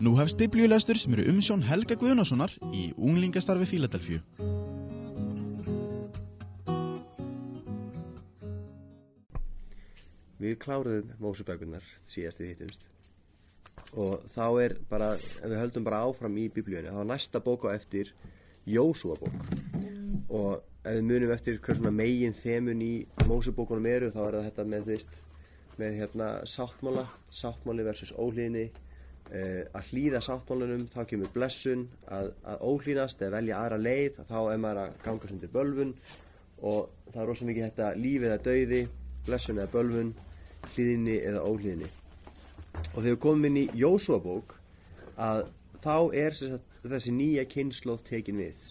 Nú hefst biblíulestur sem eru umsjón Helga Guðnasonar í Unglingastarfi Fíladelfíu. Við kláruðum Mósebækunar síðast við hittumst og þá er bara, ef við höldum bara áfram í biblíunni, þá er næsta bók á eftir Jósúa bók og ef við munum eftir hver svona megin þemun í Mósebókunum eru þá er þetta með, með hérna sáttmála, sáttmáli versus óhlýðni að hlýða sáttmálunum, þá kemur blessun. Að, að óhlýðnast eða velja aðra leið þá er maður að gangast undir bölvun. Og það er rosa mikið þetta lífið eða dauði, blessun eða bölvun hlýðni eða óhlýðni. Og þegar við komum inn í Jósúa bók að þá er þessi nýja kynnslóð tekin við.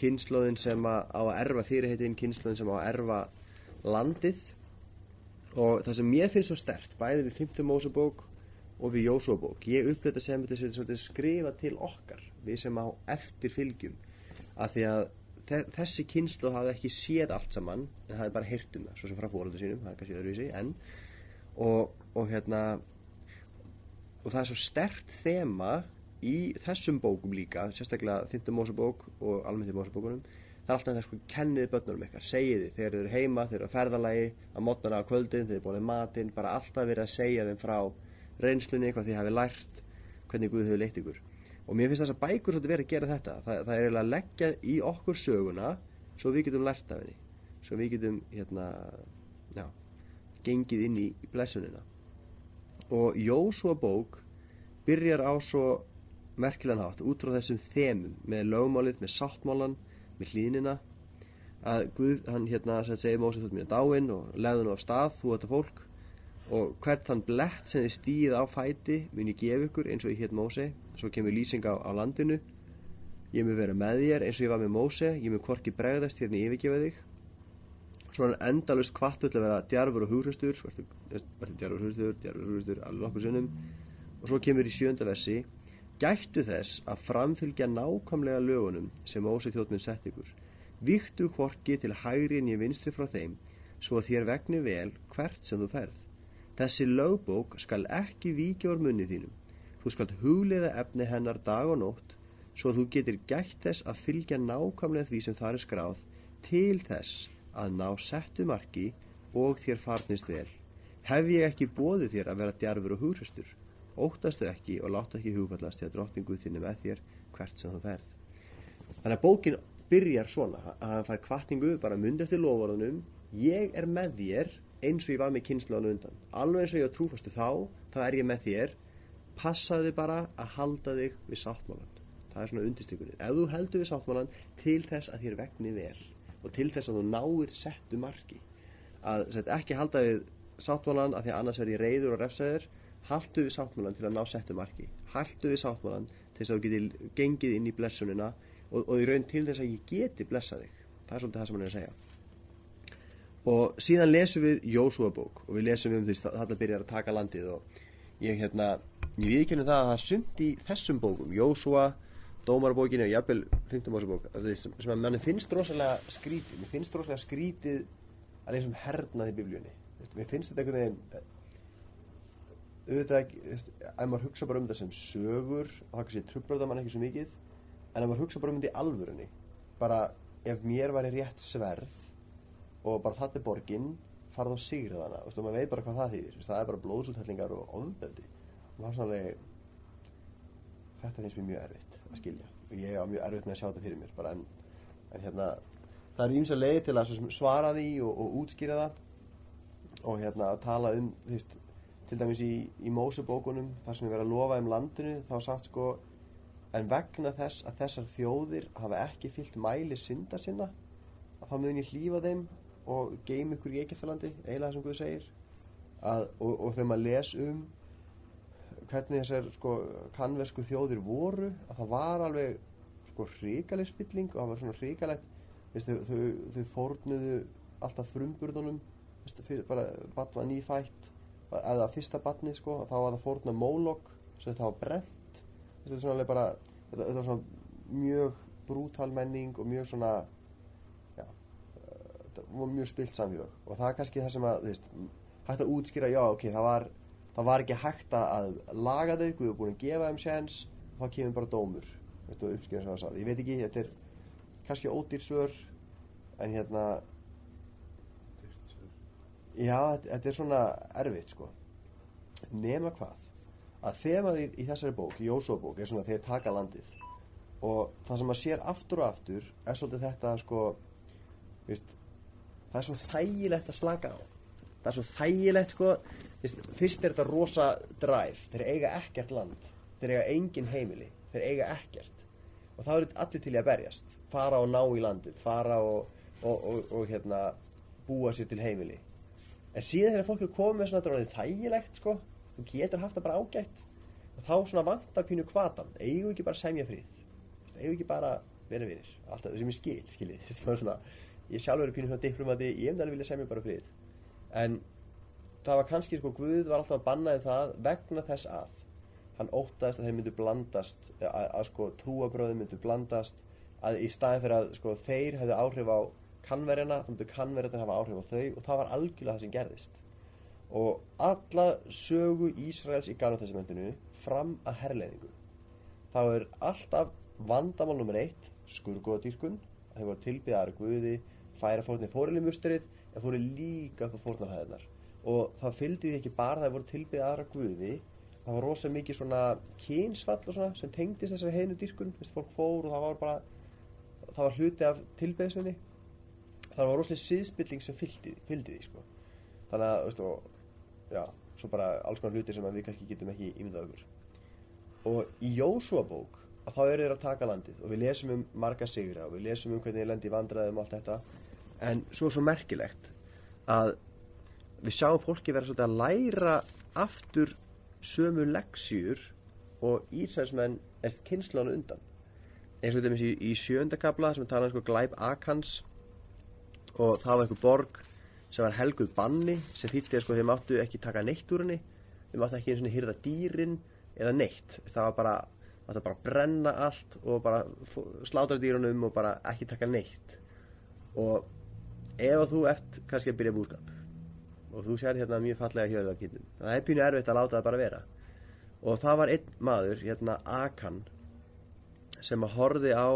Kynnslóðin sem á að erfa fyrirheitin, kynnslóðin sem á að erfa landið. Og það sem mér finnst svo stert bæði við 5. Mósebók og við Jósúa bók ég uppleita sem þetta skrifa til okkar við sem á eftir fylgjum að því að þessi kynnslóð hafði ekki séð allt saman en hafði bara hirt um það, svo sem frá fóröldu sínum það er kannski öðruvísi, en og, og hérna og það er svo stert þema í þessum bókum líka sérstaklega 5. Mósebók og almennt í Mósebókunum það er alltaf það sko kenniði börnunum ykkar segiði þegar þeir eru heima, þeir eru að ferðalagi að mótnana á kvöldin, þeir eru búin matinn bara alltaf verið að segja þeim frá reynslunni, hvað þið hafi lært hvernig Guð hefur leitt ykkur. Og mér finnst þess að bækur svolítið verið að gera þetta. Það, það er eiginlega að leggja í okkur söguna svo við getum lært af henni. Svo við getum hérna já, gengið inn í, blessunina. Og Jósúa bók byrjar á svo merkilegan hátt út frá þessum þemum með lögmálið, með sáttmálan með hlýnina að Guð, hann hérna segir Mósið þú er mér dáinn og leður nú á stað þú þetta fólk og hvert þann blett sem þið stýð á fæti mun ég gefa ykkur eins og ég hétt Mósi svo kemur lýsing á, á landinu. Ég mun vera með þér eins og ég var með Mósi ég mun hvorki bregðast hérna yfirgefa þig. Svo hann endalust kvartu til að vera djarfur og hughröstur verður djarfur og hughröstur, djarfur og hughröstur alveg okkur sinnum. Og svo kemur í sjönda versi gættu þess að framfylgja nákvæmlega lögunum sem Mósi þjóttminn sett ykkur. Viktu hvorki til hægri en ég vinstri frá þeim svo þér vegni vel hvert sem þú ferð þessi lögbók skal ekki víkja úr munni þínum. Þú skalt hugleiða efni hennar dag og nótt svo þú getur gætt þess að fylgja nákvæmlega því sem það er skráð til þess að ná settu marki og þér farnist vel. Hef ég ekki bóðið þér að vera djarfur og hughröstur óttastu ekki og láta ekki hugfallast því að drottningu þinni með þér hvert sem þú ferð. Þannig að bókin byrjar svona að hann fær kvartningu bara myndi eftir lovorðunum ég er með þér eins og ég var með kynnslónu undan. Alveg eins og ég var trúfastu þá þá er ég með þér. Passaðu bara að halda þig við sáttmálan það er svona undirstykunni ef þú heldur við sáttmálan til þess að þér vegni vel og til þess að þú náir settu marki að set, ekki halda við sáttmálan af því að annars er ég reyður og refsaður haldu við sáttmálan til að ná settu marki. Haldu við sáttmálan til þess að þú geti gengið inn í blessunina og, og í raun til þess að ég geti blessa þig. Það er svolítið það sem hann er að segja og síðan lesum við Jósúa bók og við lesum um því að þetta byrjar að taka landið og ég hérna ég viðkynna það að það sumt í þessum bókum. Jósúa dómarbókinu og jafnvel 15 ásabók sem, að manni finnst rosalega skrítið. Mér finnst rosalega skrítið að eins og hernað í biblíunni. Mér finnst þetta einhvern veginn auðvitað ekki ef maður hugsa bara um þetta sem sögur þá kannski trublar það mann ekki svo mikið en ef maður hugsa bara um þetta í alvörunni bara ef mér væri rétt sverð og bara þetta er borgin farð á sigraðana og maður veit bara hvað það þýðir. Það er bara blóðsúthellingar og ofbeldi. Og það er sannlega þetta finnst mér mjög erfitt að skilja. Og ég á mjög erfitt með að sjá þetta fyrir mér bara en, en hérna það er ímsa leið til að svara því og, og útskýra það. Og hérna að tala um veist, til dæmis í, í Mósebókunum þar sem ég verið að lofa um landinu þá sagt sko en vegna þess að þessar þjóðir hafa ekki fyllt mæli synda sinna að þá mun ég hlýfa þeim og geim ykkur í Egeftalandi eiginlega sem Guð segir að, og, og þegar maður les um hvernig þessar sko kanversku þjóðir voru að það var alveg sko hríkaleg spilling og það var svona hríkalegt þau, þau, þau fórnuðu alltaf frumburðunum bara batn var nýfætt eða fyrsta batni sko þá var það fórna mólokk það var brent þetta þetta, var svona mjög brútal menning og mjög svona mjög spilt samfélag. Og það er kannski það sem að veist hægt að útskýra já ok það var það var ekki hægt að laga þau Guð var búin að gefa þeim séns þá kemur bara dómur. Sagði ég veit ekki, þetta er kannski ódýr svör en hérna já, þetta- er svona erfitt sko. Nema hvað? Að þemað í, í þessari bók, Jósua bók er svona þeir taka landið. Og það sem maður sér aftur og aftur er svolítið þetta sko veist, það er svo þægilegt að slaka á. Það er svo þægilegt sko fyrst er þetta rosa dræf þeir eiga ekkert land þeir eiga engin heimili, þeir eiga ekkert. Og þá eru allir til í að berjast fara og ná í landið fara og, og, og, og hérna búa sér til heimili. En síðan þegar fólk er komið svona þetta er þægilegt sko þú getur haft það bara ágætt. Og þá svona vantar pínu kvatan eigum við ekki bara semja frið? Við ekki bara vera vinir? Alltaf sem ég skil, skiljið ég sjálfur er pínu svona diplomati ég hef það vilja semja bara frið. En það var kannski sko Guð var alltaf að banna þeim það vegna þess að hann óttaðist að þeir myndu blandast að, að sko trúabröðum myndu blandast að í staðin fyrir að sko þeir hefðu áhrif á kannverjana þá myndu kannverjana hafa áhrif á þau og það var algjörlega það sem gerðist. Og alla sögu Ísraels í Gamla testamentinu fram að herrleiðingu þá er alltaf vandamál nummer eitt skurgoðadýrkun að þeir voru tilbyðar guði færa fórnir fórileg musterið en fóri líka upp á fórnarhæðinar og það fylgdi því ekki bara að þeir voru tilbyðar guði það var rosa mikið svona kynsfall og svona sem tengdist þessari heinu dýrkun. Vist, fólk fór og það var bara það var hluti af tilbyðisvinni það var rosalega síðspilling sem fylgdi, fylgdi því sko. þannig að veist, og, já, svo bara alls konar hluti sem að við kannski getum ekki ímyndað okkur. Og í Jósúa bók að þá eru þeir að taka landið. Og við lesum um marga sigra og við lesum um hvernig í vandræðum og allt þetta en svo er svo merkilegt að við sjáum fólki vera svolítið að læra aftur sömu leksjur og Ísraelsmenn eftir kynnslónu undan. Eins og þetta í, í sjöndakabla sem tala um sko glæp Akans og það var einhver borg sem var helguð banni sem þýtti að sko þeir máttu ekki taka neitt úr henni þeir máttu ekki einu svona hýrða dýrin eða neitt. Það var bara, það var bara að brenna allt og bara slátra dýrunum og bara ekki taka neitt. Og ef þú ert kannski að byrja búskap og þú sér hérna mjög fallega hjörðarkindum það er pínu erfitt að láta það bara vera. Og það var einn maður hérna Akan sem að horfi á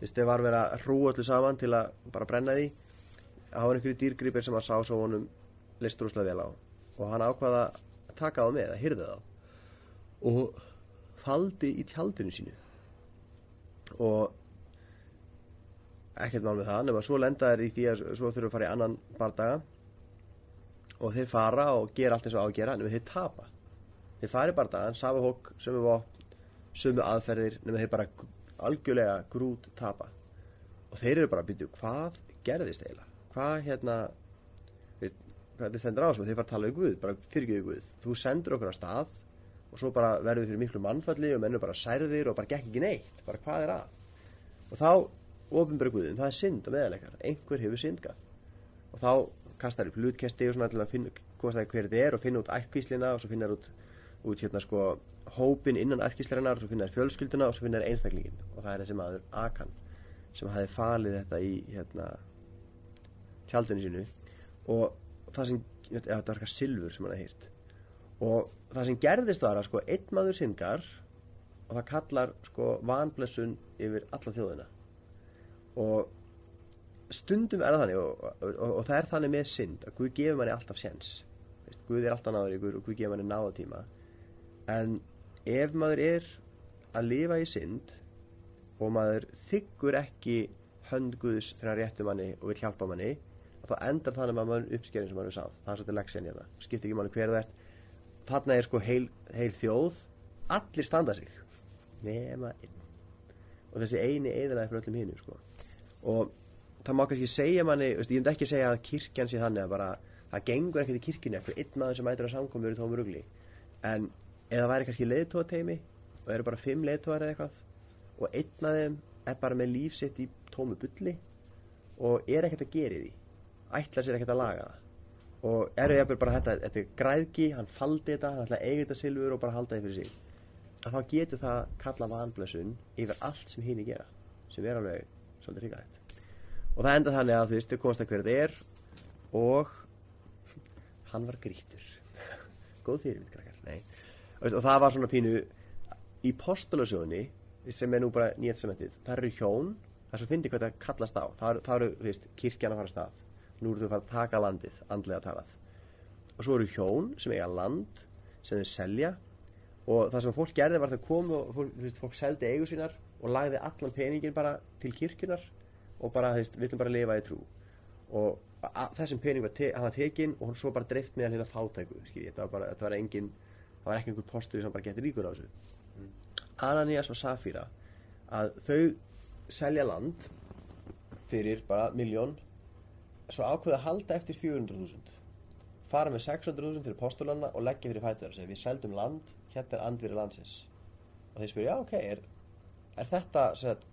þess að var verið að hrúa öllu saman til að bara brenna því. Það var einhverju dýrgripir sem að sá svo honum listrúslega vel á. Og hann ákvaða að taka á með, að hyrða þá. Og faldi í tjaldinu sínu. Og ekkert mál með það nema svo lenda þær í því að svo þurfum að fara í annan bardaga. Og þeir fara og gera allt eins og á að gera nema þeir tapa. Þeir fara í bardagan, safa hók, sömu vopn sömu aðferðir nema þeir bara algjörlega grút tapa. Og þeir eru bara að byrja hvað gerðist eiginlega? Hvað hérna við, hvað þetta stendur á sem þeir fara að tala um Guð bara fyrirgeðu Guð, þú sendur okkur á stað og svo bara verður við fyrir miklu mannfalli og mennur bara særðir og bara gekk ekki neitt. Bara hvað er að? Og þá ofinbæri Guðin, það er synd og meðalegar einhver hefur syndgað. Og þá kastar upp hlutkesti og svona til að komast að hver þetta er og finna út ættkvíslina og svo finna út, út hérna sko hópin innan ættkvíslarinnar og svo finna fjölskylduna og svo finna einstaklingin og það er þessi maður Akan sem hafi falið þetta í hérna tjaldinu sínu. Og það sem, þetta var eitthvað silfur sem hann hafði hýrt og það sem gerðist var að sko einn maður syngar og það kallar sko vanblessun yfir alla þjóðina og stundum er það þannig og, og, og, og það er þannig með synd að Guð gefur manni alltaf séns. Guð er alltaf náður ykkur og Guð gefur manni náðatíma en ef maður er að lifa í synd og maður þykkur ekki hönd Guðs þegar hann réttur manni og vil hjálpa manni þá endar þannig að maður uppskerinn sem maður er sáð það er svolítið leksinn hérna, skiptir ekki manni hver þú ert. Þarna er sko heil, heil þjóð. Allir standa sig. Nema einn. Og þessi eini eðilega fyrir öllum hinu sko. Og það má kannski segja manni ég myndi ekki segja að kirkjan sé þannig að bara það gengur ekkert í kirkjunni eftir einn maður sem ættir að samkomi verið tómur ugli en eða væri kannski leiðtóateimi og eru bara fimm leiðtóar eða eitthvað og einn af þeim er bara með lífsitt í tómu bulli og er ekkert að gera því ætla sér ekkert að laga það. Og eru ég bara þetta, þetta er græðki hann faldi þetta, hann ætla að eiga þetta silfur og bara halda það fyrir sig. Að þá getur það kalla vanblessun yfir allt sem hinn gera sem er alveg svolítið ríkaðið og það enda þannig að þú veist, þau komast að hver þetta er og hann var grítur góð fyrirmynd krakkar, nei. Og, það var svona pínu í postulasjóðinni sem er nú bara nýjætt sementið, það eru hjón það er svo fyndi hvað það kallast á. Það það eru þú veist, kirkjan að fara stað. Nú eru þau að fara að taka landið, andlega talað. Og svo eru hjón sem eiga land sem þau selja. Og það sem fólk gerði var að það kom og fólk, þú veist, fólk seldi eigu sínar og lagði allan peningin bara til kirkjunar og bara, þú veist, við viljum bara lifa í trú. Og þessum pening var, te hann tekinn og hann svo bara dreift meðan hérna fátæku þetta var bara, þetta var engin það var ekki einhver postur sem bara getur ríkur á þessu. Ananias og Safíra að þau selja land fyrir bara miljón svo ákveða að halda eftir 400.000 fara með 600.000 fyrir postulanna og leggja fyrir fætur við seldum land, hérna er andviri landsins. Og þeir spyrja, já ok, er, er þetta sagt,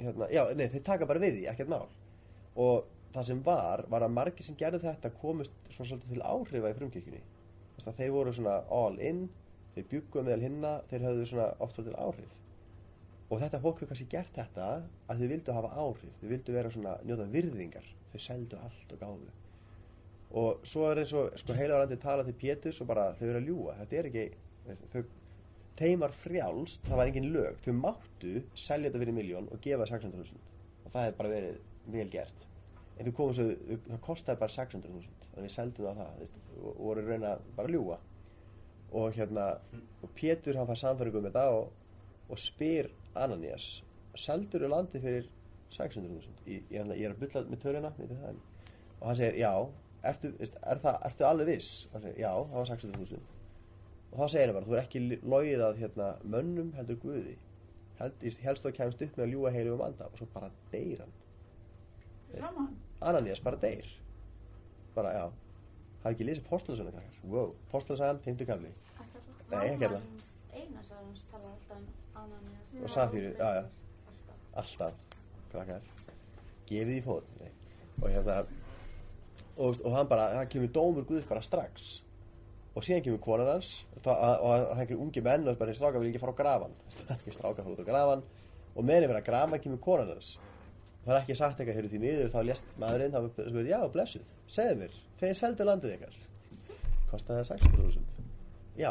hérna, já, nei, þeir taka bara við því, ekkert mál. Og það sem var, var að margir sem gerðu þetta komust svona svolítið til áhrifa í frumkirkjunni. Þess að þeir voru svona all in þeir bjugguðu meðal hinna, þeir höfðu svona oft svolítið áhrif. Og þetta fólk hefur kannski gert þetta að þau vildu hafa áhrif, þau vildu vera svona njóta virðingar, þau seldu allt og gáðu og svo er eins og sko heilavarandi tala til Pétus og bara þau eru að ljúga, þetta er ekki þau, þeim var frjálst, það var engin lög. Þau máttu selja þetta fyrir miljón og gefa 600.000 og það hefði bara verið vel gert. En þau komum svo, það kostaði bara 600.000 þannig við seldum það það veist, og, og voru að reyna bara að ljúga. Og hérna og Pétur hann fær samfæringu um þetta og, og spyr Ananias seldur þú landi fyrir 600.000 ég, ég, ég er að bylla með það, en- og hann segir já. Ertu, veist, er það, ertu alveg viss? Hann segir já, það var 600.000 og þá segir hann bara, þú er ekki logið að hérna, mönnum heldur Guði Held, helst þú kemst upp með að ljúga heilu um anda og svo bara deyr hann Framan. Ananias bara deyr bara já hafði ekki lesið Póstulasagan krakkar wow. Póstulasagan, 50 kafli Nei, ekki hérna. Einar Sarans talar alltaf Ananias Og Safíru, já, já. Alltaf. alltaf krakkar gefið í Nei. og hérna og, og hann bara, hann kemur dómur Guðs bara strax og síðan kemur konan hans og, það- og kemur ungi menn og bara stráka vil ekki fara á grafan ekki stráka fara út á grafan og meðan vera að grafa kemur konan hans. Það er ekki sagt eitthvað, heyrðu því miður þá lést maðurinn, þá spyrir, já, blessuð segðu mér, þegar seldu landið ykkar. Kostaði það 600.000 já,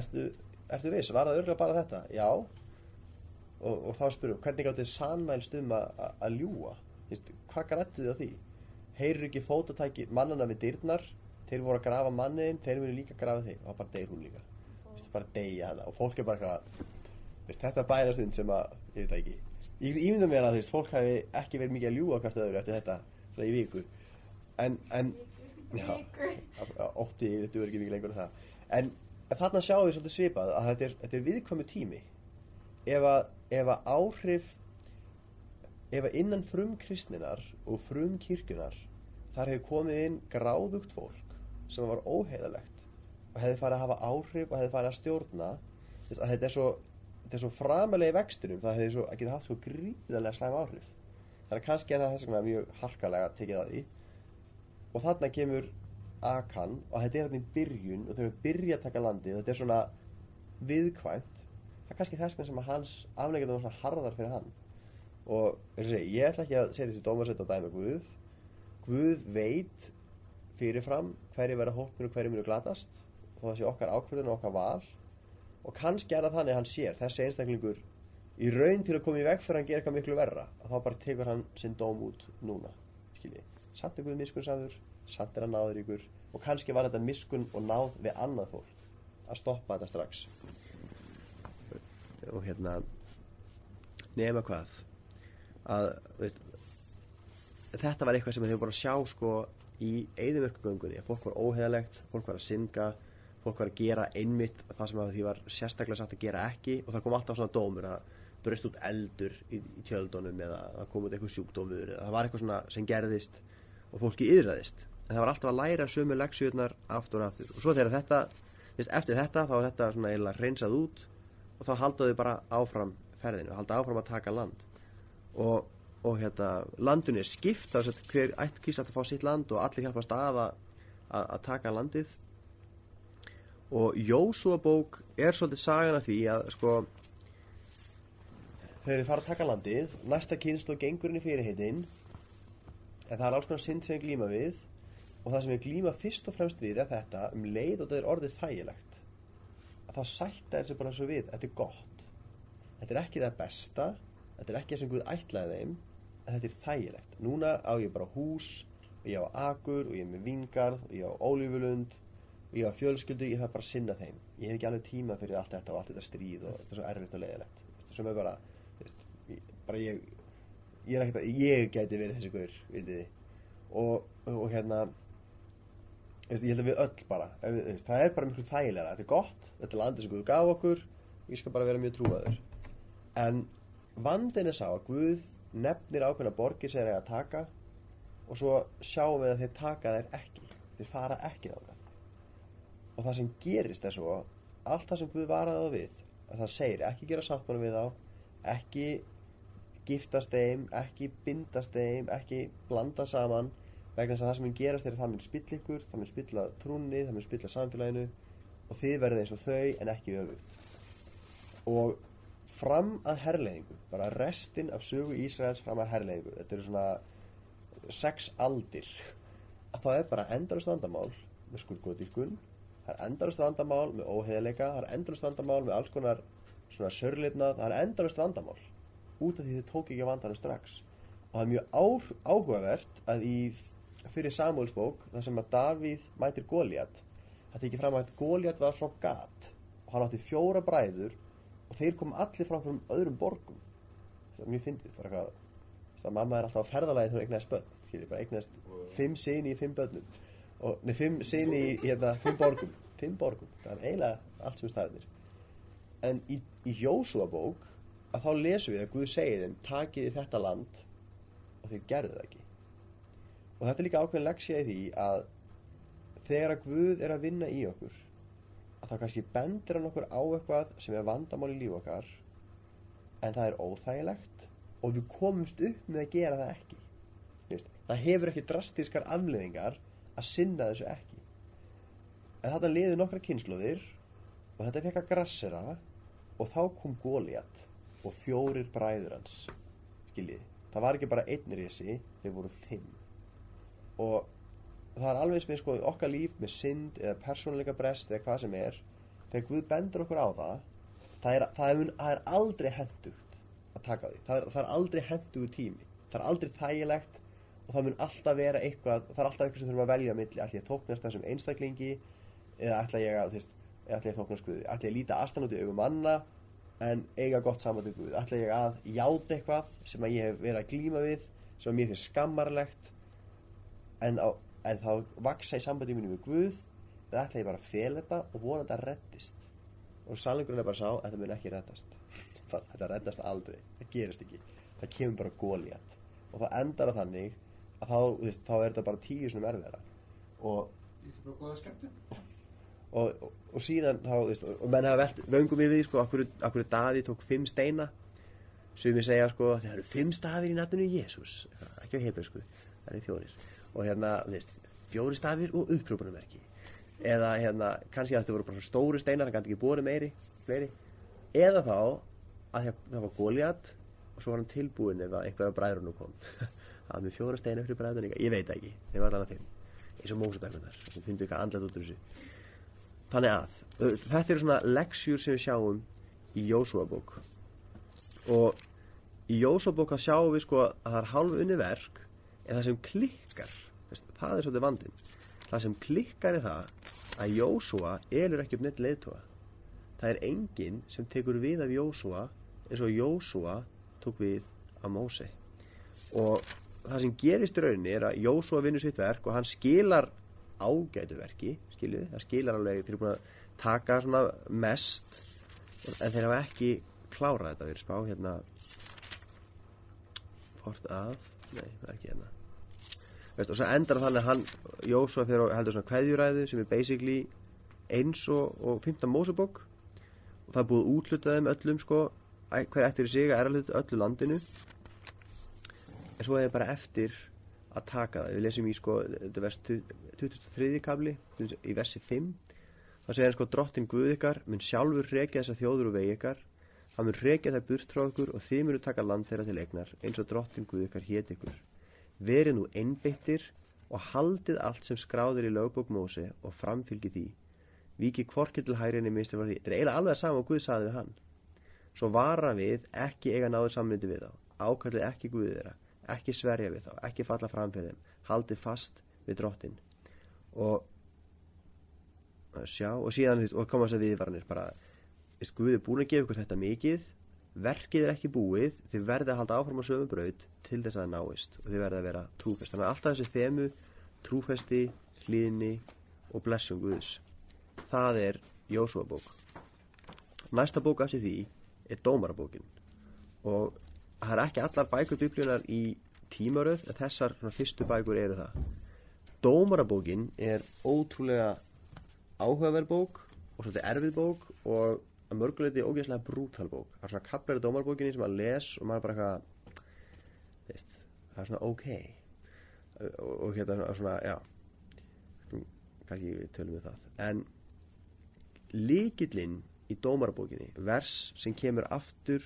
ertu, ertu viss var það örgulega bara þetta, já. Og, og þá spyrum, hvernig gáttu þið sannmælst um að Vist, hvað grættu þið á því? Heyrðu ekki fótatæki mannana við dyrnar þeir voru að grafa manniðin, þeir munu líka grafa þig. Og bara deyr hún líka. Vist, bara deyja hana og fólk er bara Vist, þetta bænastund sem að, ég veit ekki. Ég ímynda mér að þú veist, fólk hafi ekki verið mikið að ljúga hvert öðru eftir þetta svona í viku. En, en já, ótti, þetta verður ekki mikið lengur en það. En, þarna sjáum við svolítið svipað að þetta er, þetta er viðkvæmu tími. Ef að, ef að áhrif ef að innan frum kristninar og frum kirkjunar þar hefur komið inn gráðugt fólk sem var óheiðalegt og hefði farið að hafa áhrif og hefði farið að stjórna að þetta er svo er svo framalega í vextinum það hefði svo, að geta haft svo gríðarlega slæm áhrif. Þannig að kannski er það þess vegna mjög harkalega að því. Og þarna kemur Akan og þetta er hérna í byrjun og þau eru byrja að taka landið þetta er svona viðkvæmt. Það er kannski þess vegna sem að hans afleikandi var svona harðar fyrir hann. Og ég ætla ekki að setja þessi dómarsett á dæmi Guð. Guð veit fyrirfram hverju verða hópnir og hverju munu glatast. Og það sé okkar ákvörðun og okkar val. Og kannski er það þannig að hann sér þessi einstaklingur í raun til að koma í veg fyrir að hann gera eitthvað miklu verra að þá bara tekur hann sinn dóm út núna skilji, samt er Guð miskunnsamur samt er hann náður ykkur og kannski var þetta miskunn og náð við annað fólk að stoppa þetta strax. Og hérna nema hvað að veist, þetta var eitthvað sem þau voru að sjá sko í eðimörkugöngunni að fólk var óheðalegt, fólk var að synga fólk var að gera einmitt það sem að því var sérstaklega satt að gera ekki og það kom alltaf svona dómur að breyst út eldur í, í tjöldunum eða það kom út eitthvað sjúkdómur eða það var eitthvað svona sem gerðist og fólki yðraðist en það var alltaf að læra sömu leksjurnar aftur og aftur. Og svo þegar þetta eftir þetta þá var þetta svona eiginlega reynsað út og þá haldaðu bara áfram ferðinu, halda áfram að taka land. Og, og hérna landinu er skipt, þess að hver ætt kýst að fá sitt land og allir hjálpast að að, að, að taka landið. Og Jósúa bók er svolítið sagan af því að sko þegar þið fara að taka landið næsta kynst og gengurinn í fyrirheitin en það er alls konar synd sem við glíma við. Og það sem ég glíma fyrst og fremst við er þetta um leið og þetta er orðið þægilegt að það sætta er sem bara svo við þetta er gott. Þetta er ekki það besta þetta er ekki það sem Guð ætlaði þeim þetta er þægilegt. Núna á ég bara hús og ég á akur og ég er með vingarð og ég á ólífulund og ég á fjölskyldu ég þarf bara að sinna þeim. Ég hef ekki alveg tíma fyrir allt þetta og allt þetta stríð og þetta er svo erfitt og leiðilegt. Sem er bara, veist, bara ég ég er ekkert að, ég gæti verið þessi guður, og, og hérna veist, ég held að við öll bara veist, það er bara miklu þægilega, þetta er gott þetta er landið sem Guð gaf okkur ég skal bara vera mjög trúaður. En vandin er sá að Guð nefnir ákveðna borgir sem þeir eiga að taka og svo sjáum við að þeir taka þeir ekki þeir fara ekki þangað og það sem gerist er svo allt það sem Guð varaði á við að það segir ekki gera sáttmála við þá ekki giftast þeim, ekki bindast þeim, ekki blanda saman vegna þess að það sem mun gerast er að það mun spilla ykkur, það mun spilla trúnni, það mun spilla samfélaginu og þið verðið eins og þau en ekki öfugt. Og fram að herleiðingu, bara restin af sögu Ísraels fram að herleiðingu, þetta eru svona sex aldir, að það er bara endalust vandamál með skurðgóðdýrkun, það er endalust vandamál með óheðleika, það er endalust vandamál með alls konar svona sörlifnað, það er endalust vandamál út af því þið tók ekki vandanum strax. Og það er mjög áhugavert að í fyrir Samuelsbók þar sem að Davíð mætir Góliat það tekið fram að Góliat var frá Gat og hann átti fjóra bræður þeir kom allir frá einhverjum öðrum borgum það er mjög fyndið bara eitthvað þess að mamma er alltaf á ferðalagi þegar hún eignaðist börn skilji, bara eignaðist fimm sinni í fimm börnum. Og nei, fimm sinni í hérna, fimm borgum fimm borgum, það er eiginlega allt sem staðir en í, í Jósúa bók að þá lesum við að Guð segir þeim takið þið þetta land og þeir gerðu það ekki. Og þetta er líka ákveðin leksja í því að þegar að Guð er að vinna í okkur að þá kannski bendir hann okkur á eitthvað sem er vandamál í líf okkar en það er óþægilegt og við komumst upp með að gera það ekki. Þú veist, það hefur ekki drastískar afleðingar að sinna þessu ekki. En þetta liði nokkra kynnslóðir og þetta fekk að grassera og þá kom Góliat og fjórir bræður hans skiljið, það var ekki bara einn risi þeir voru fimm. Og það er alveg eins með sko, okkar líf með synd eða persónuleika brest eða hvað sem er þegar Guð bendur okkur á það það er, það er, það er aldrei hendugt að taka því, það er, það er aldrei hendugu tími. Það er aldrei þægilegt og það mun alltaf vera eitthvað það er alltaf eitthvað sem þurfum að velja á milli. Ætla ég að þóknast þessum einstaklingi eða ætla ég að, eða ætla ég að þóknast Guði? Ætla ég að líta í augum manna en eiga gott saman til Guð? Ætla ég að játa eitthvað sem að ég hef verið að glíma við sem að mér finnst skammarlegt en, á, en þá vaksa í sambandi mínu við Guð eða ætla ég bara að fela þetta og vona þetta reddist. Og sannleikurinn er bara sá að þetta mun ekki reddast. Þetta reddast aldrei, það gerist ekki. Það kemur bara góliat og það endar á þannig að þá, veist, þá er þetta bara tíu svona erfiðara. Og Ég ætla bara góða skemmtu. og, og, og síðan þá, veist, og menn hafa velt vöngum yfir því, sko, akkur, akkur Daði tók fimm steina. Sumir segja, sko, það eru fimm stafir í nafninu Jésús ekki á hebreysku, það eru fjórir og hérna, þú veist, fjóri stafir og upprúpunumverki eða hérna, kannski að þetta voru bara svo stóri steinar hann gæti ekki borið meiri, fleiri. Eða þá að það var Goliat og svo var hann tilbúin ef að einhverja bræðrunum kom. Það var með fjóra steina fyrir bræðrunum ég veit ekki. Þeim var að fimm, eins og Mósebækunar sem finnum eitthvað andlet út úr þessu. Þannig að, þetta eru svona leksjur sem við sjáum í Jósúa bók. Og í Jósúa bók að sjáum við sko að það er hálf unni verk en það sem klikkar það er svolítið vandinn. Það sem klikkar er það að Jósúa elur ekki upp neitt leiðtóa það er enginn sem tekur við af Jósúa eins og Jósúa tók við af Móse og það sem gerist í rauninni er að Jósúa vinnur sitt verk og hann skilar ágætu verki skiljið, það skilar alveg búin að taka svona mest en þeir hafa ekki klárað þetta við erum spá hérna. Hvort að nei, það er ekki hérna Veist, og svo endar það þannig að hann Jósúa fyrir og heldur svona kveðjuræðu sem er basically eins og, og 15 Mósebók. Og það er búið að útluta þeim öllum sko, hver eftir í sig að er hlut öllu landinu. En svo er það bara eftir að taka það. Við lesum í sko, þetta er vers 23. kabli í versi 5 þá segir sko drottin Guð ykkar mun sjálfur rekja þessa þjóður og vegi ykkar. Hann mun rekja þær burt frá ykkur og þið munu taka land þeirra til eignar eins og drottin Guð ykkar hét ykkur verið nú einbeittir og haldið allt sem skráðir í lögbók Móse og framfylgi því. Viki hvorki til hærinni minnstu frá því. Þetta er eiginlega alveg sama og Guð saði við hann. Svo vara við ekki eiga náður samlindi við þá ákallið ekki Guðið þeirra ekki sverja við þá, ekki falla fram fyrir þeim haldið fast við drottin. Og að sjá, og síðan og koma þess að viðvaranir bara, veist, Guð er búin að gefa ykkur þetta mikið verkið er ekki búið þið verðið að halda áfram á sömu braut til þess að það náist og þið verðið að vera trúfest þannig að alltaf þessi þemu, trúfesti hlýðni og blessum Guðs. Það er Jósúa bók. Næsta bók af því er Dómarabókin. Og það er ekki allar bækur biblíunar í tímaröð þessar fyrstu bækur eru það. Dómarabókin er ótrúlega áhugaverð bók og svolítið erfið bók og að mörguleiti ógeðslega brútal bók. Það er svona kaplar í Dómarabókinni sem maður les og maður bara eitthvað það er svona ok. Og, og hérna svona, já kannski við tölum við það. En líkillinn í Dómarabókinni vers sem kemur aftur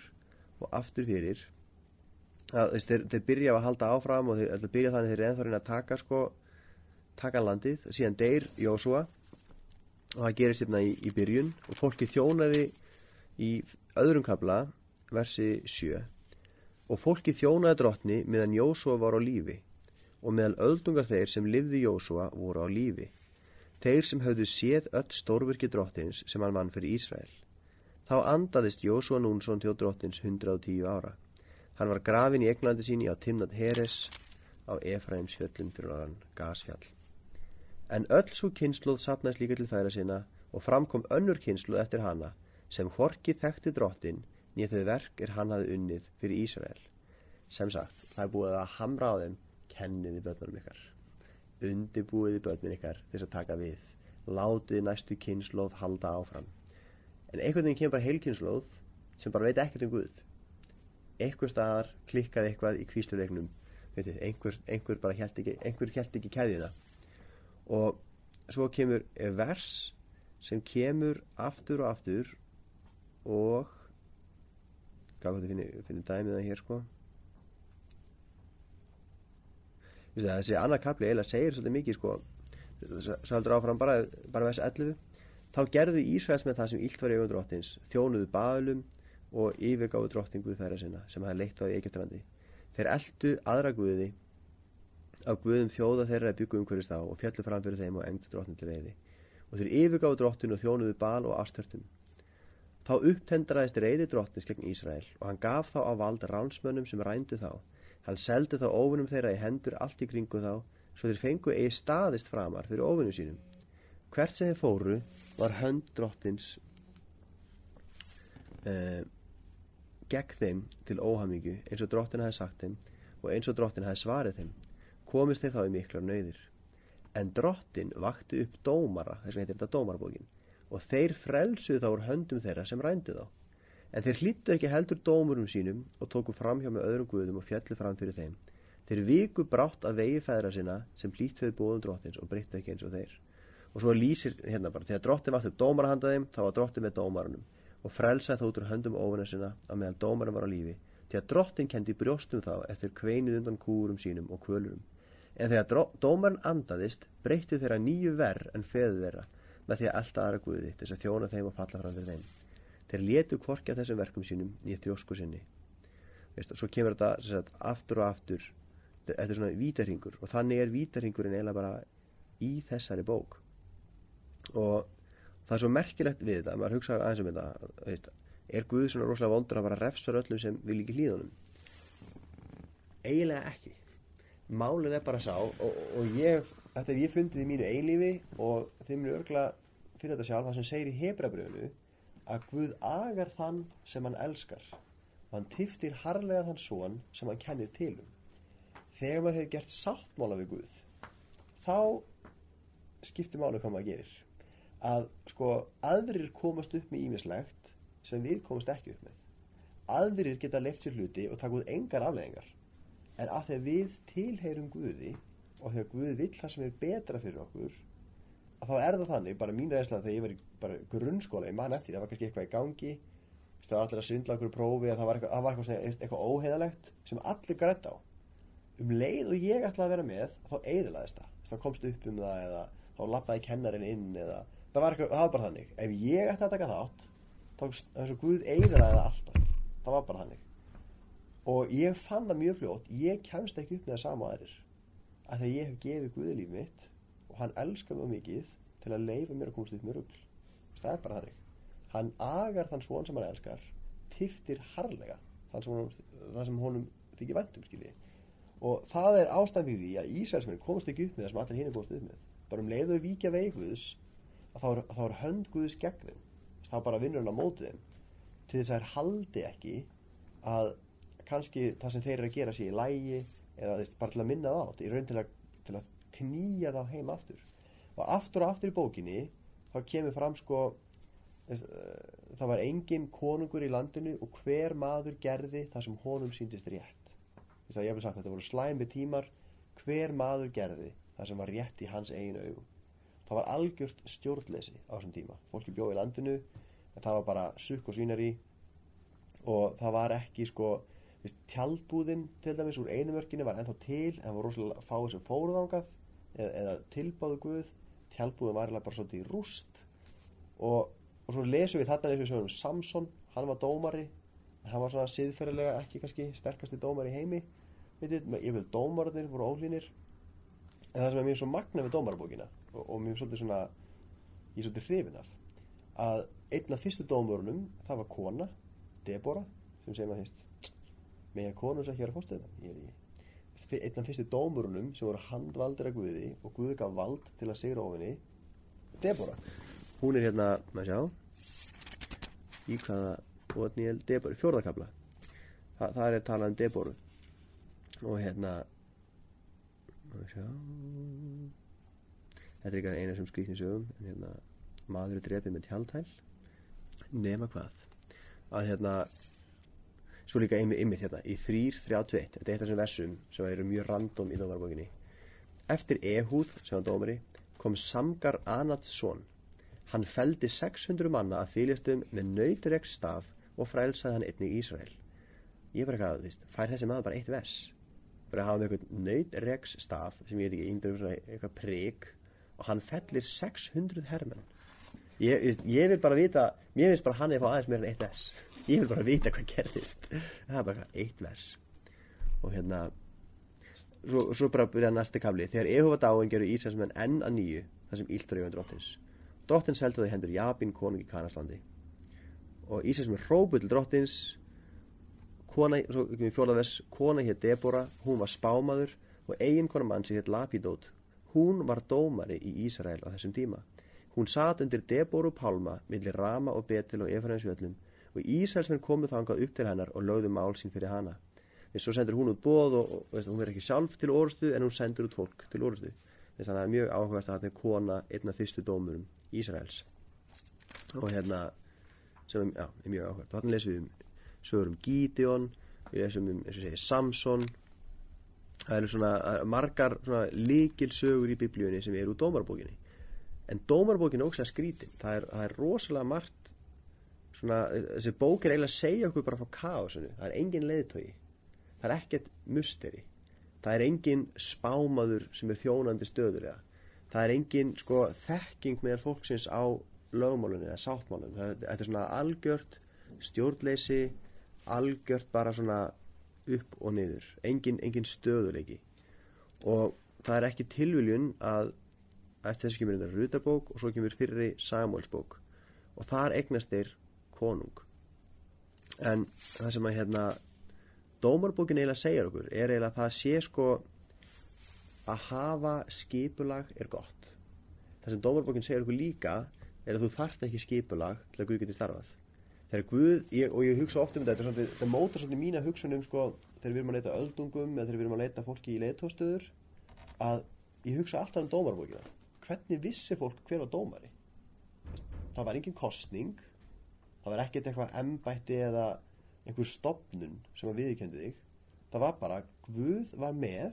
og aftur fyrir að, þess, þeir, þeir byrja að halda áfram og þeir, byrja þannig þeir ennþá reyna að taka sko taka landið, síðan deyr Jósúa og það gerist hérna í, í byrjun. Og fólki þjónaði í öðrum kabla versi 7 og fólki þjónaði drottni meðan Jósúa var á lífi. Og meðal öldungar þeir sem livði Jósúa voru á lífi. Þeir sem höfðu séð öll stórvirki drottins sem hann vann fyrir Ísrael. Þá andaðist Jósúa Núnsson til drottins 110 ára. Hann var grafin í Englandi síni á Timnat Heres á Efraims fjöllum fyrir áran Gasfjall en öll svo kynnslóð sapnaðist líka til færa sinna og framkom önnur kynnslóð eftir hana sem horki þekkti drottin nýja þau verk er hann hafi unnið fyrir Ísrael. Sem sagt, það er búið að hamra á þeim kenniði börnunum ykkar. Undibúiði börnun ykkar þess að taka við. Látiði næstu kynnslóð halda áfram. En einhvern veginn kemur bara heilkynnslóð sem bara veit ekkert um Guð. Einhver staðar klikkaði eitthvað í kvísluleiknum einhver, einhver bara held ekki ekki kæðina og svo kemur vers sem kemur aftur og aftur og gaf þetta finni, finni dæmið það hér sko. Þessi annar kapli eiginlega segir svolítið mikið sko. Svo heldur áfram bara, bara vers 11 þá gerðu Ísraels með það sem illt var augun drottins þjónuðu baðlum og yfirgáðu drottin Guðfæra sinna sem hafi leitt á í Egyptalandi. Þeir eldu aðra Guði af Guðum þjóða þeirra að byggja umhverfist á og fjallu fram fyrir þeim og engdu drottin til reyði og þeir yfirgáðu drottin og þjónuðu bal og astörtum þá upptendraðist reyði drottins gegn Ísrael og hann gaf þá á vald ránsmönnum sem rændu þá Hann seldi þá óvinnum þeirra í hendur allt í kringu þá, svo þeir fengu eigi staðist framar fyrir óvinnum sínum. Hvert sem þeir fóru var hönd drottins eh, gegn þeim til óhamíku eins og drottin hafi sagt þeim og eins og drottin hafi svarið þeim. Komist þeir þá í miklar nöyðir. En drottin vakti upp dómara, þess vegna heitir þetta dómarabókin, og þeir frelsuð þá úr höndum þeirra sem rændu þá. En þeir hlýttu ekki heldur dómurum sínum og tóku fram hjá með öðrum guðum og fjallu fram fyrir þeim. Þeir viku brátt að vegi feðra sinna sem hlýtt við bóðum drottins og breytta ekki eins og þeir. Og svo lýsir hérna bara, þegar drottin vart upp dómara handa þeim, þá var drottin með dómarunum og frelsaði þá út úr höndum óvinna sinna að meðan dómarum var á lífi. Því að drottin kendi brjóstum þá eftir kveinuð undan kúrum sínum og kvölurum. En þegar dómarinn andaðist, breyttu þeirra nýju verð en feðu þeirra með því að elda aðra guði þess að þjóna þeim og falla fram fyrir þeim. Þeir letu kvorki að þessum verkum sínum í þjósku sinni. Veist, svo kemur þetta sagt, aftur og aftur. Þetta er svona vítarhingur og þannig er vítarhingurinn eiginlega bara í þessari bók. Og það er svo merkilegt við þetta maður hugsaður aðeins um þetta veist, er Guð svona rosalega vondur að bara refsar öllum sem vil ekki hlýðunum eiginlega ekki málin er bara sá og, og ég, þetta hef ég fundið í mínu einlífi og þeim er örgla fyrir þetta sjálf það sem segir í hebrabröðinu að Guð agar þann sem hann elskar og hann tiftir harlega þann son sem hann kennir tilum. Þegar maður hefur gert sáttmála við Guð, þá skiptir málu hvað maður gerir. Að sko aðrir komast upp með ímislegt sem við komast ekki upp með. Aðrir geta leift sér hluti og taka út engar afleggingar. En að þegar við tilheyrum Guði og þegar Guð vill það sem er betra fyrir okkur að þá er það þannig, bara mín reynsla þegar ég var í grunnskóla, ég man eftir það var kannski eitthvað í gangi það var allir að svindla okkur prófi að það var eitthvað, var eitthvað, eitthvað óheðalegt sem allir grætt á. Um leið og ég ætlaði að vera með þá eyðilaðist það, þá komst upp um það eða þá lappaði kennarinn inn eða það var, eitthvað, það var bara þannig. Ef ég ætti að taka þátt þá eins og Guð eyðilaði það alltaf. Það var bara þannig og ég fann það mjög fljótt. Ég kemst ekki upp með það sama aðeir að þegar ég hef gefið Guði líf mitt og hann elskar mig mikið til að leifa mér að komast upp með rugl. Það er bara þannig. Hann agar þann svon sem hann elskar tiftir harlega þann sem honum, það sem honum þykir væntum skilji. Og það er ástæðan fyrir því að Ísraelsmenn komast ekki upp með það sem allir hinn er komast upp með. Bara um leið og víkja veik Guðs að þá er, að þá er hönd Guðs gegn þeim. Þá bara vinnur hann á móti þeim. Til þess að þær haldi ekki að kannski það sem þeir eru að gera sé í lægi eða þess, bara til að minna það á þetta í raun til að, til að knýja þá heim aftur. Og aftur og aftur í bókinni þá kemur fram sko þess, uh, það var engin konungur í landinu og hver maður gerði það sem honum síndist rétt. Þess að ég hef sagt þetta voru slæmi tímar hver maður gerði það sem var rétt í hans eigin augum. Það var algjört stjórnleysi á þessum tíma. Fólki bjóði í landinu það var bara sukk og svínari og það var ekki sko veist, tjaldbúðin til dæmis úr einumörkinni var ennþá til en var rosalega fáið sem fóruðangað eða, eða tilbáðu guð. Tjaldbúðin var bara svolítið í rúst. Og, og svo lesum við þetta lesum við um Samson, hann var dómari. Hann var svona siðferðilega ekki kannski sterkasti dómar í heimi. Ég vil dómararnir voru ólínir en það sem er mjög svo magna við dómarabókina og, og mjög svolítið svona ég er svolítið hrifin af að einn af fyrstu dómurunum það var kona, Debora sem segir maður þýst með að konun sem ekki vera fórstöða einn af fyrstu dómurunum sem voru handvaldir að Guði og Guði gaf vald til að sigra ofinni Debora. Hún er hérna, maður sjá í hvaða Otniel Deboru, fjórðakabla Þa, það er talað um Deboru. Og hérna sjá, þetta er ekki eina sem skrýtni sögum en hérna maður er drefið með tjaldhæl. Nema hvað? Að hérna svo líka einmitt hérna í 3.31 þetta er eitt af þessum versum sem eru mjög random í dómarbókinni. Eftir Ehúð sem var dómari kom Samgar Anatsson. Hann feldi 600 manna að fylgjastum með nautureks staf og frælsaði hann einnig Ísrael. Ég er bara eitthvað, þú veist, fær þessi maður bara eitt vers? Bara að hafa með eitthvað nautregs staf sem ég veit ekki, índur svona eitthvað prigg og hann fellir 600 hermenn ég, ég vil bara vita mér finnst bara hann er að fá aðeins meira en eitt vers. Ég vil bara vita hvað gerðist. Það er bara eitt vers. Og hérna svo, svo bara byrja næsti kafli. Þegar Ehova dáin gerur Ísraelsmenn enn að nýju það sem ílt var vöndur drottins. Drottins heldur þau hendur Jabin konung í Kanaslandi og Ísæs með hrópu til drottins. Kona, svo ekki með fjólaðvers kona hér Debora, hún var spámaður og eigin konar mann sem hér Lapidót hún var dómari í Ísrael á þessum tíma hún satt undir Deboru Pálma millir Rama og Betil og Efraensvöllum og Ísraelsmenn komu þangað upp til hennar og lögðu mál sín fyrir hana. Þess svo sendur hún út bóð og, og veist, hún verður ekki sjálf til orustu en hún sendur út fólk til orustu þess að það er mjög áhugast að það er kona einna fyrstu dómurum Ísraels. Og hérna sem já, er mjög áhverð þannig lesum við um sögur um Gideon við lesum um, eins og segja, Samson. Það eru svona margar svona líkil sögur í biblíunni sem er úr dómarbókinni en dómarbókinni er ógslag skrítin. Það er, það er rosalega margt svona, þessi bók er eiginlega að segja okkur bara frá kásunni, það er engin leiðtögi það er ekkert musteri það er engin spámaður sem er þjónandi stöður eða það er engin sko þekking meðal fólksins á lögmálunni eða sáttmálunni þetta er svona algjört stjórnleysi algjört bara svona upp og niður. Engin, engin stöðuleiki og það er ekki tilviljun að eftir þess kemur þetta rutabók og svo kemur fyrri Samuelsbók og þar egnast þeir konung. En það sem að hérna dómarbókin eiginlega segjar okkur er eiginlega að það sé sko að hafa skipulag er gott. Það sem dómarbókin segjar okkur líka er að þú þarft ekki skipulag til að Guð geti starfað. Þegar Guð, ég, og ég hugsa ofta um þetta þetta, mótar svolítið mína hugsunum sko, þegar við erum að leita öldungum eða þegar við erum að leita fólki í leitóstöður að ég hugsa alltaf um dómarbókina hvernig vissi fólk hver var dómari? Það var engin kostning það var ekkert eitthvað embætti eða einhver stopnun sem að viðkendi þig. Það var bara, Guð var með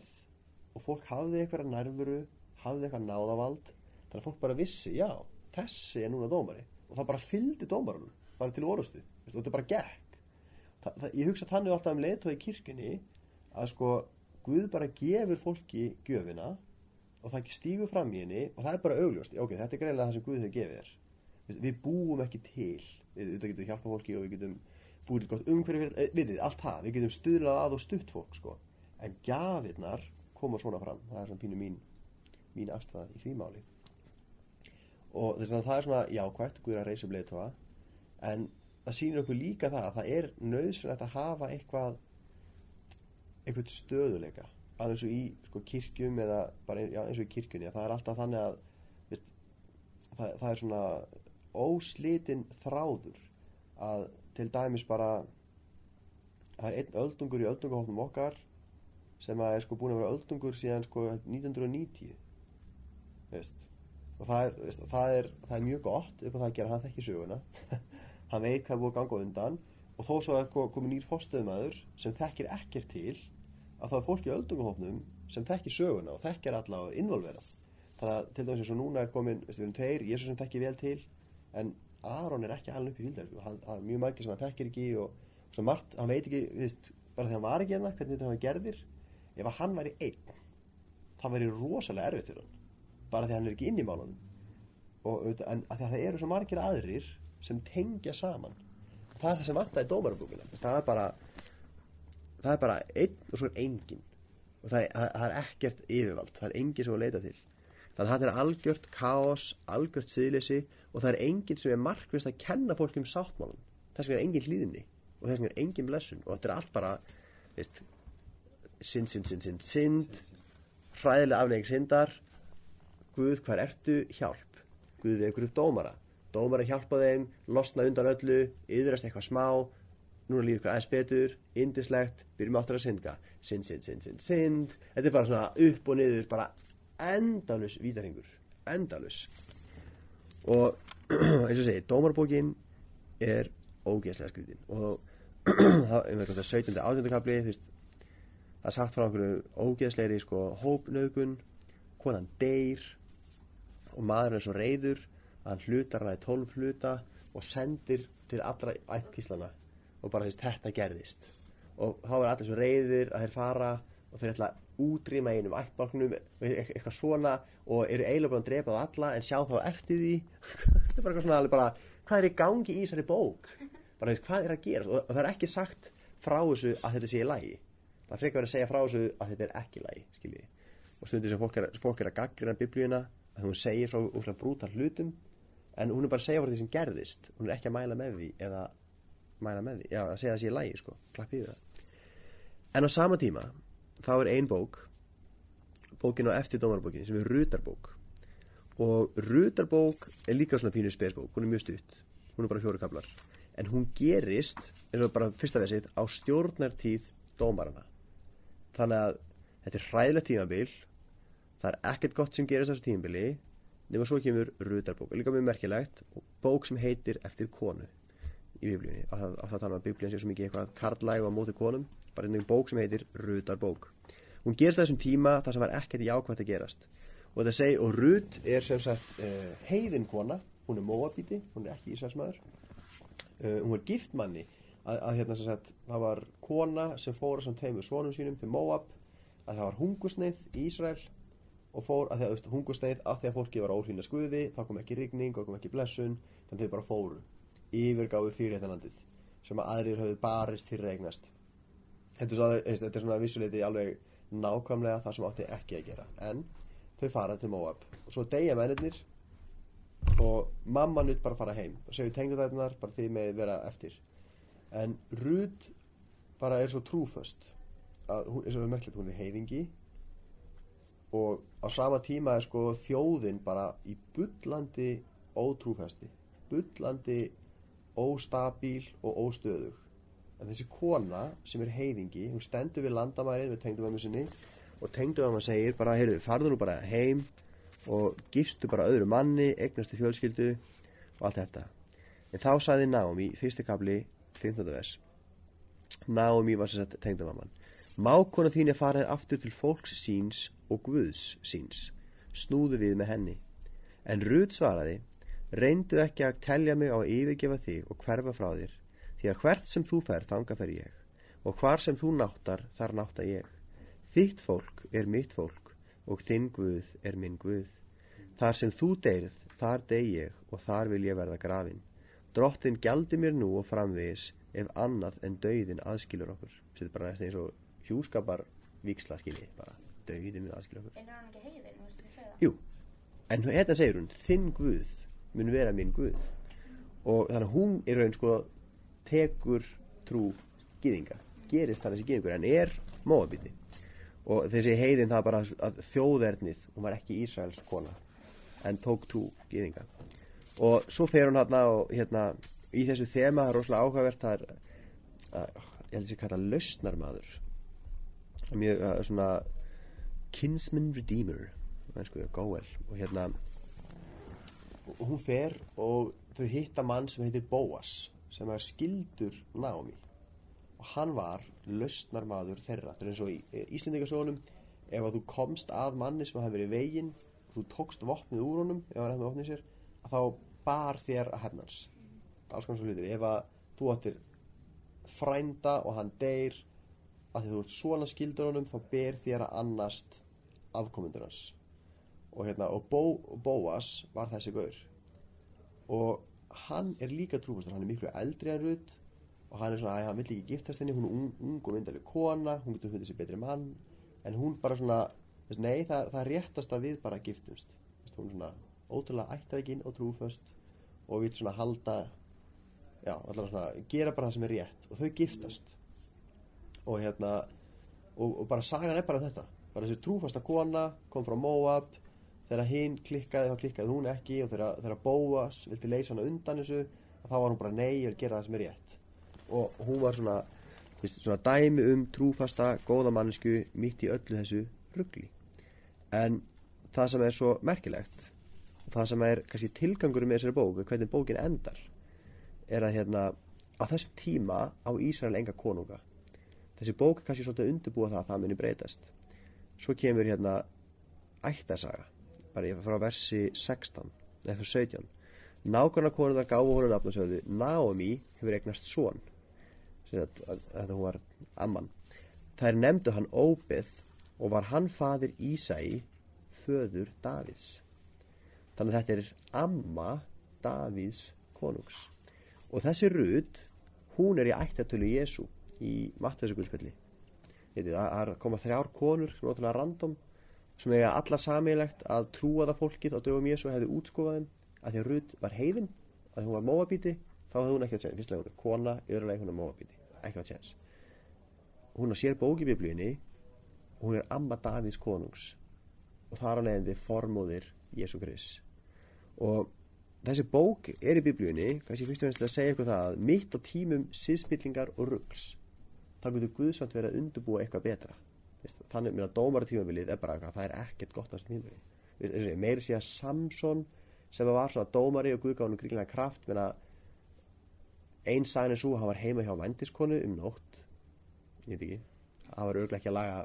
og fólk hafði eitthvað nærvuru hafði eitthvað náðavald þannig að fólk bara vissi, já þessi er núna dómari. Og það bara fylgdi dómarunum bara til orustu og þetta bara gekk. Það, það, ég hugsa þannig alltaf um leiðtói í kirkjunni að sko Guð bara gefur fólki gjöfina og það stígur fram í henni og það er bara augljóst, ok, þetta er greinlega það sem Guð hefur gefið þér. Við- við búum ekki til. Við, við getum hjálpa fólki og við getum búið gott umhverfi fyrir, eh, vitið, allt það. Við getum stuðlað að og stutt fólk sko. en gjafirnar koma svona fram. Það er svona pínu mín mín afstæða í því máli. Og þess að það er svona jákvægt Guð er að reysa um leiðtóa en það sýnir okkur líka það að það er nöðsynlegt að hafa eitthvað eitthvað stöðuleika alveg eins og í sko, kirkjum eða bara já, eins og í kirkjunni að það er alltaf þannig að veist, það, það er svona óslitin þráður að til dæmis bara það er einn öldungur í öldungahófnum okkar sem að er sko búin að vera öldungur síðan sko 1990 veist. Og það er, veist, það er, það er mjög gott upp á það að gera, hann þekki söguna. Hann veit hvað búið að ganga undan. Og þó svo er ko- komið nýr fórstöðumæður sem þekkir ekkert til að það er fólk í öldungahófnum sem þekkir söguna og þekkir alla og er involverað. Þannig að til dæmis eins og núna er komin við erum tveir, Jésu sem þekkir vel til en Aron er ekki alveg upp í fíldar er mjög margir sem hann þekkir ekki og svo margt, hann veit ekki, veist, bara því hann var ekki hérna, hvernig þetta hann gerðir ef hann væri einn það væri rosalega erfitt fyrir hann bara því hann er ekki inn í málunum. Og, en það eru svo margir aðrir sem tengja saman. Það er það sem vantaði dómarabúkina það er bara það er bara einn og svo er engin og það er, það er ekkert yfirvald það er engin sem að leita til þannig að þetta er algjört kaos, algjört siðleysi og það er engin sem er markvist að kenna fólk um sáttmálum þess vegna er engin hlýðinni og þess vegna er engin blessun og þetta er allt bara veist, synd, synd, synd, synd, synd hræðilega aflegging syndar Guð, hvar ertu? Hjálp. Guð vekur upp dómara. Dómara hjálpa þeim, losna undan öllu, yðrast eitthvað smá, núna líður ykkur aðeins betur, indislegt, byrjum áttur að synda. Synd, synd, synd, synd, synd. Þetta er bara svona upp og niður, bara endalus vítaringur. Endalus. Og eins og segi, dómarbókin er ógeðslega skritin. Og það er með þetta 17. átjöndakabli, þú veist, það er sagt frá einhverju ógeðslegri sko, hópnauðgun, konan deyr og maður er svo reyður að hann hlutar hana í tólf hluta og sendir til allra ættkíslana og bara þess þetta gerðist. Og þá er allir svo reyðir að þeir fara og þeir ætla að útrýma einum ættbálknum eitthvað svona og eru eiginlega búin að drepa það alla en sjá þá eftir því. Þetta er bara eitthvað svona alveg bara hvað er í gangi í þessari bók? Bara þess hvað er að gera og, og það er ekki sagt frá þessu að þetta sé í lagi. Það er frekar verið að segja frá þessu að þetta er ekki í lagi skiljiði og stundir sem fólk er, fólk er að gaggrina biblíuna að hún segir frá úrslag brútal hlutum en hún er bara að segja frá því sem gerðist. Hún er ekki að mæla með því eða mæla með því, já að segja það sé lægi sko. Klappi við það. En á sama tíma þá er ein bók bókin á eftir dómarabókinni sem er rutarbók og rutarbók er líka svona pínu spesbók hún er mjög stutt, hún er bara fjóru kaplar en hún gerist eins og bara fyrsta versið á stjórnartíð dómarana þannig að þetta er hræðilegt tímabil það er ekkert gott sem gerist þessu tímabili nema svo kemur rutarbók líka mjög merkilegt bók sem heitir eftir konu í biblíunni. Að það, að það tala um að biblíun sé svo mikið eitthvað karlæg og móti konum bara einhvern bók sem heitir rutarbók hún gerist á þessum tíma þar sem var ekkert jákvæmt að gerast. Og þetta segi og Rut er sem sagt uh, heiðin kona. Hún er móabíti, hún er ekki Ísraelsmaður uh, hún er gift manni. Að, að hérna sem sagt það var kona sem fóra sem tveimur svonum sínum til Móab að það var hungusneið í Ísrael og fór að því að hungusneið að því að fólki var óhlýna skuði þá kom ekki rigning og kom ekki blessun þannig að þau bara fóru yfirgáfu fyrir þetta landið sem að aðrir höfðu barist fyrir eignast. Þetta er svona, vissuleiti alveg nákvæmlega það sem átti ekki að gera. En þau fara til Móab og svo deyja mennirnir og mamma nutt bara fara heim. Og segju tengdadætunar bara því með vera eftir. En Rúd bara er svo trúföst að hún er svo merkilegt, hún er heiðingi. Og á sama tíma er sko þjóðin bara í bullandi ótrúfesti. Bullandi óstabíl og óstöðug. En þessi kona sem er heiðingi hún stendur við landamærin við tengdumömmu sinni og tengdumömmu segir bara heyrðu, farðu nú bara heim og gifstu bara öðru manni eignastu fjölskyldu og allt þetta. En þá sagði Naomi, fyrsti kapli 15. vers. Naomi var sér sett tengdumamman Mákona þín er farið aftur til fólks síns og Guðs síns. Snúðu við með henni. En Rúd svaraði reyndu ekki að telja mig á að yfirgefa þig og hverfa frá þér því að hvert sem þú fer þanga fer ég og hvar sem þú náttar þar nátta ég Þitt fólk er mitt fólk og þinn Guð er minn Guð. Þar sem þú deyrð, þar dey ég og þar vil ég verða grafin. Drottin gjaldi mér nú og framvegis ef annað en dauðin aðskilur okkur. Þetta er bara næst eins og hjúskapar víksla skilji, bara dauðin aðskilur okkur. En er hann ekki heiðin? Jú, en hérna segir hún, þinn Guð mun vera minn Guð. Og þannig að hún í raun sko tekur trú gyðinga, gerist hann þessi gyðingur, en er móabiti. Og þessi heiðin það er bara að þjóðernið, hún var ekki Ísraels kona, en tók trú gyðinga. Og svo fer hún hérna og hérna í þessu þema, það er rosalega áhugavert, það er, að, ég held að sé kalla lausnarmaður. Það er Mjög svona kinsman redeemer, mennsku, góel, og hérna, og hún fer og þau hitta mann sem heitir Bóas sem er skildur Naomi. Og hann var lausnarmaður þeirra. Þetta er eins og í Íslendingasónum ef að þú komst að manni sem hafi verið veginn þú tókst vopnið úr honum ef hann hefði vopnið sér þá bar þér að hefnans alls konar svo hlutir. Ef að þú ættir frænda og hann deyr að þú ert svona skildur honum þá ber þér að annast afkomundur hans og hérna og Bó, Bóas var þessi gaur. Og hann er líka trúfastur hann er miklu eldri en Rut. Og hann er svona að hann vill ekki giftast henni hún er ung, ung og vindaleg kona hún getur fundið sér betri mann. En hún bara svona veist, nei það, það réttast að við bara giftumst veist, hún er svona ótrúlega ættrækin og trúfast og við svona halda já allavega svona gera bara það sem er rétt og þau giftast. Og hérna og, og bara sagan er bara þetta. Bara þessi trúfasta kona kom frá Moab þegar hinn klikkaði þá klikkaði hún ekki og þegar, þegar Bóas vildi leysa hana undan þessu þá var hún bara nei, ég vil gera það sem er rétt. Og hún var svona, veist, svona dæmi um trúfasta, góða mannesku mitt í öllu þessu ruggli en það sem er svo merkilegt það sem er kannski tilgangur með þessari bók, hvernig bókin endar er að hérna á þessum tíma á Ísrael enga konunga. Þessi bók kannski svolítið undirbúa það að það muni breytast. Svo kemur hérna ættasaga bara ég frá versi 16 eða fyrir 17 nákvæmna konundar gáfu honum nafnasöðu Naomi hefur eignast son. Þetta hún var amman. Þær nefndu hann Óbið og var hann fadir Ísæi föður Davids þannig að þetta er amma Davids konungs. Og þessi Rut hún er í ættatölu Jésu í Matthæsugunsfelli það koma þrjár konur sem er ótrúlega random sem eiga allar samílegt að trúa það fólkið á dögum Jésu hefði útskofað þeim að því að Rut var heiðin að hún var móabíti þá hefði hún ekki að tjens fyrstlega hún er kona, öðrulega hún er móabíti. Ekki að tjens hún er sér bók í biblíunni og hún er amma Davíðs konungs og er að leiðandi formóðir Jésu Kris og þessi bók er í biblíunni kannski fyrst og fremst að segja eitthvað það að mitt á tímum síðspillingar og ruggls þá getur Guðsvart verið að undurbúa eitthvað betra þannig að dómaratímabilið er bara eitthvað það er ekkert gott á þessu tímabili. Meiri sé að Samson sem var svona dómari og Guðgáðunum gríðlega kraft einn sæn er svo hann var heima hjá vendiskonu um nótt. Ég veit ekki. Hann var örglega ekki að laga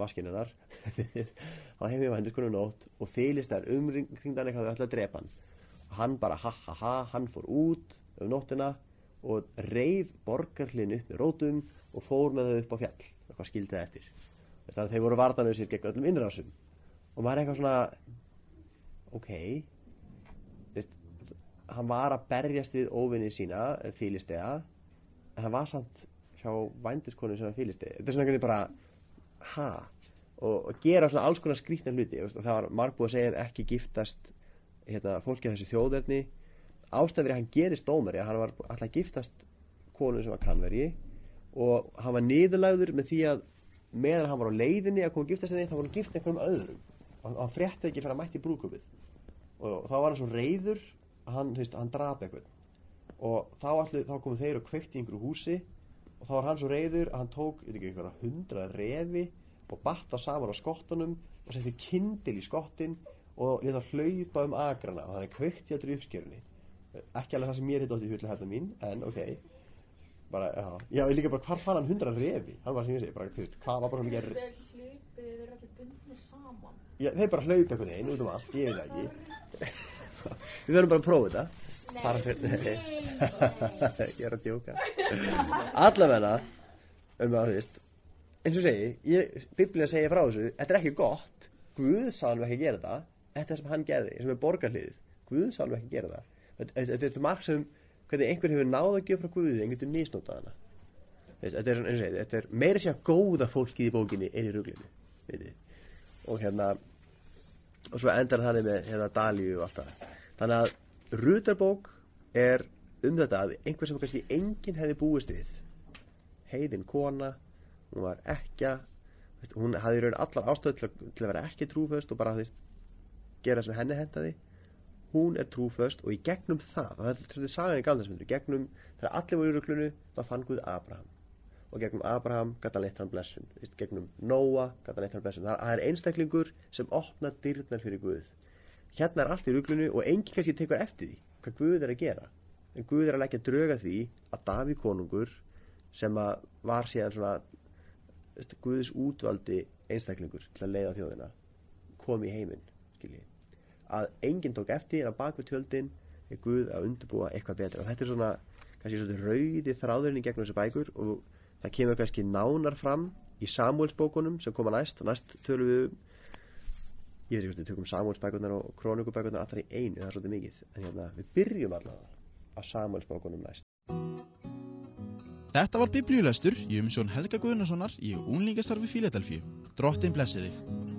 vaskinunnar hann var heima hjá vendiskonu um nótt og fylgist þær umringdan eitthvað þau ætlaði að drepa hann. Hann bara ha ha ha hann fór út um nóttina og reif borgarlinn upp með rótum og fór með þau upp á fjall. Eitthvað skildi það eftir þannig að þeir voru vartanauðsir gegn öllum innrásum. Og maður er eitthvað svona ok Vist, hann var að berjast við óvinni sína fílistega en hann var samt hjá vændiskonu sem var fílistega þetta er svona einhvern veginn bara ha? Og, og gera svona alls konar skrítna hluti og það var margbúið að segja ekki giftast hérna, fólki af þessu þjóðverðni ástæðverið hann gerist dómari hann var alltaf giftast konu sem var kannveri og hann var niðurlæður með því að meðan hann var á leiðinni að koma að giftast henni þá var hann gift einhverjum öðrum. Og hann frétti ekki fyrir að mætti brúkupið og þá var hann svo reyður að hann, hann draf eitthvað og þá, allir, þá komu þeir og kveikt í einhverju húsi. Og þá var hann svo reyður að hann tók einhverja hundra refi og batta saman á skottunum og setti kindil í skottin og leta hlaupa um agrana og hann er kveikt í allir uppskjörunni ekki alveg það sem mér hitt átti í hullu hérna mín en ok bara, já, já, ég líka bara, hvar fann hann hundra refi? Hann var sem ég segi, bara, þú veist, hvað var bara mikið Þeir hlupið, þeir eru allir bundnir saman. já, þeir bara hlaupa einhvern veginn út um allt, ég veit ekki. Við verðum bara að prófa þetta. Bara fyrir ég er að djóka. Allavega um að þú veist eins og segi, ég, biblían segir frá þessu þetta er ekki gott, Guð sá hann ekki gera það þetta er sem hann gerði, sem er borgarliðið Guð sá hann ekki gera það. Þetta er marg sem, hvernig einhver hefur náð að gjöf frá Guði, einhvern veginn misnótað hana. Þetta er, eins og segi, þetta er meira sér góða fólkið í bókinni er í ruglinu og hérna og svo endar þannig með hérna Dalíu og allt það. Þannig að Rútarbók er um þetta að einhver sem kannski enginn hefði búist við heiðin kona hún var ekki hún hafði raun allar ástöð til, að- til að vera ekki trúföst og bara þú veist, gera sem henni hendaði hún er trúföst og í gegnum það það er þetta sagan í galdarsmyndur gegnum þegar allir voru í ruglunu þá fann Guð Abraham. Og gegnum Abraham gæti hann leitt hann blessun gegnum Nóa gæti hann leitt hann blessun. Það er einstaklingur sem opnar dyrnar fyrir Guð. Hérna er allt í ruglunu og enginn kannski tekur eftir því hvað Guð er að gera. En Guð er að leggja dröga því að Davíð konungur sem að var síðan svona Guðs útvaldi einstaklingur til að leiða þjóðina kom í heiminn skilji að enginn tók eftir að bak við tjöldin er Guð að undirbúa eitthvað betra og þetta er svona kannski svona rauði þráðurinn í gegnum þessu bækur og það kemur kannski nánar fram í Samuelsbókunum sem koma næst og næst tölum við um ég veit ekki hvort við tökum Samuelsbækurnar og Krónikubækurnar allar í einu, það er svolítið mikið en hérna, við byrjum allavega á Samuelsbókunum næst Þetta var biblíulestur í umsjón Helga Guðnasonar í unglingastarfi Fíladelfíu. Drottin blessi þig.